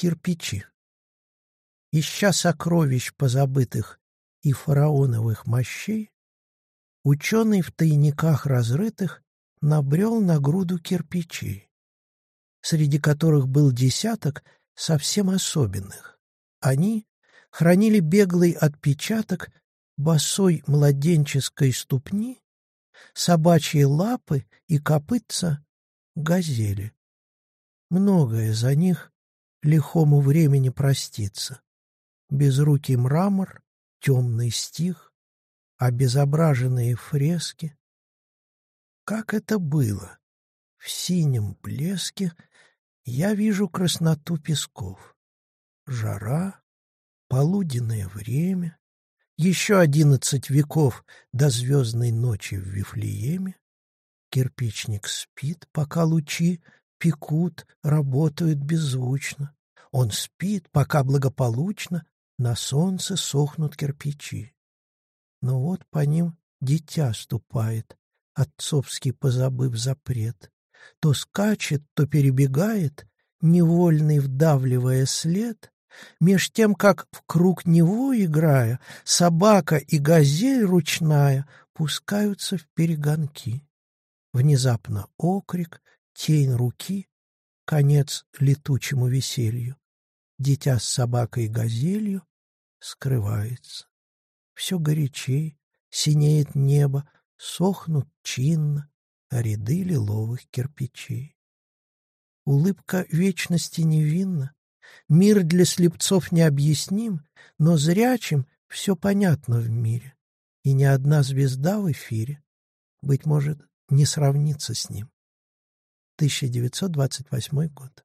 Кирпичи. Ища сокровищ позабытых и фараоновых мощей, ученый в тайниках разрытых набрел на груду кирпичей, среди которых был десяток совсем особенных. Они хранили беглый отпечаток босой младенческой ступни, собачьи лапы и копытца газели. Многое за них лихому времени простится. Безрукий мрамор, темный стих, обезображенные фрески. Как это было? В синем блеске я вижу красноту песков. Жара, полуденное время, еще одиннадцать веков до звездной ночи в Вифлееме. Кирпичник спит, пока лучи пекут, работают беззвучно. Он спит, пока благополучно на солнце сохнут кирпичи. Но вот по ним дитя ступает, отцовский позабыв запрет. То скачет, то перебегает, невольный вдавливая след, меж тем, как в круг него играя, собака и газель ручная пускаются в перегонки. Внезапно окрик, тень руки, конец летучему веселью. Дитя с собакой и газелью скрывается. Все горячей, синеет небо, сохнут чинно ряды лиловых кирпичей. Улыбка вечности невинна, мир для слепцов необъясним, но зрячим все понятно в мире, и ни одна звезда в эфире, быть может, не сравнится с ним. 1928 год.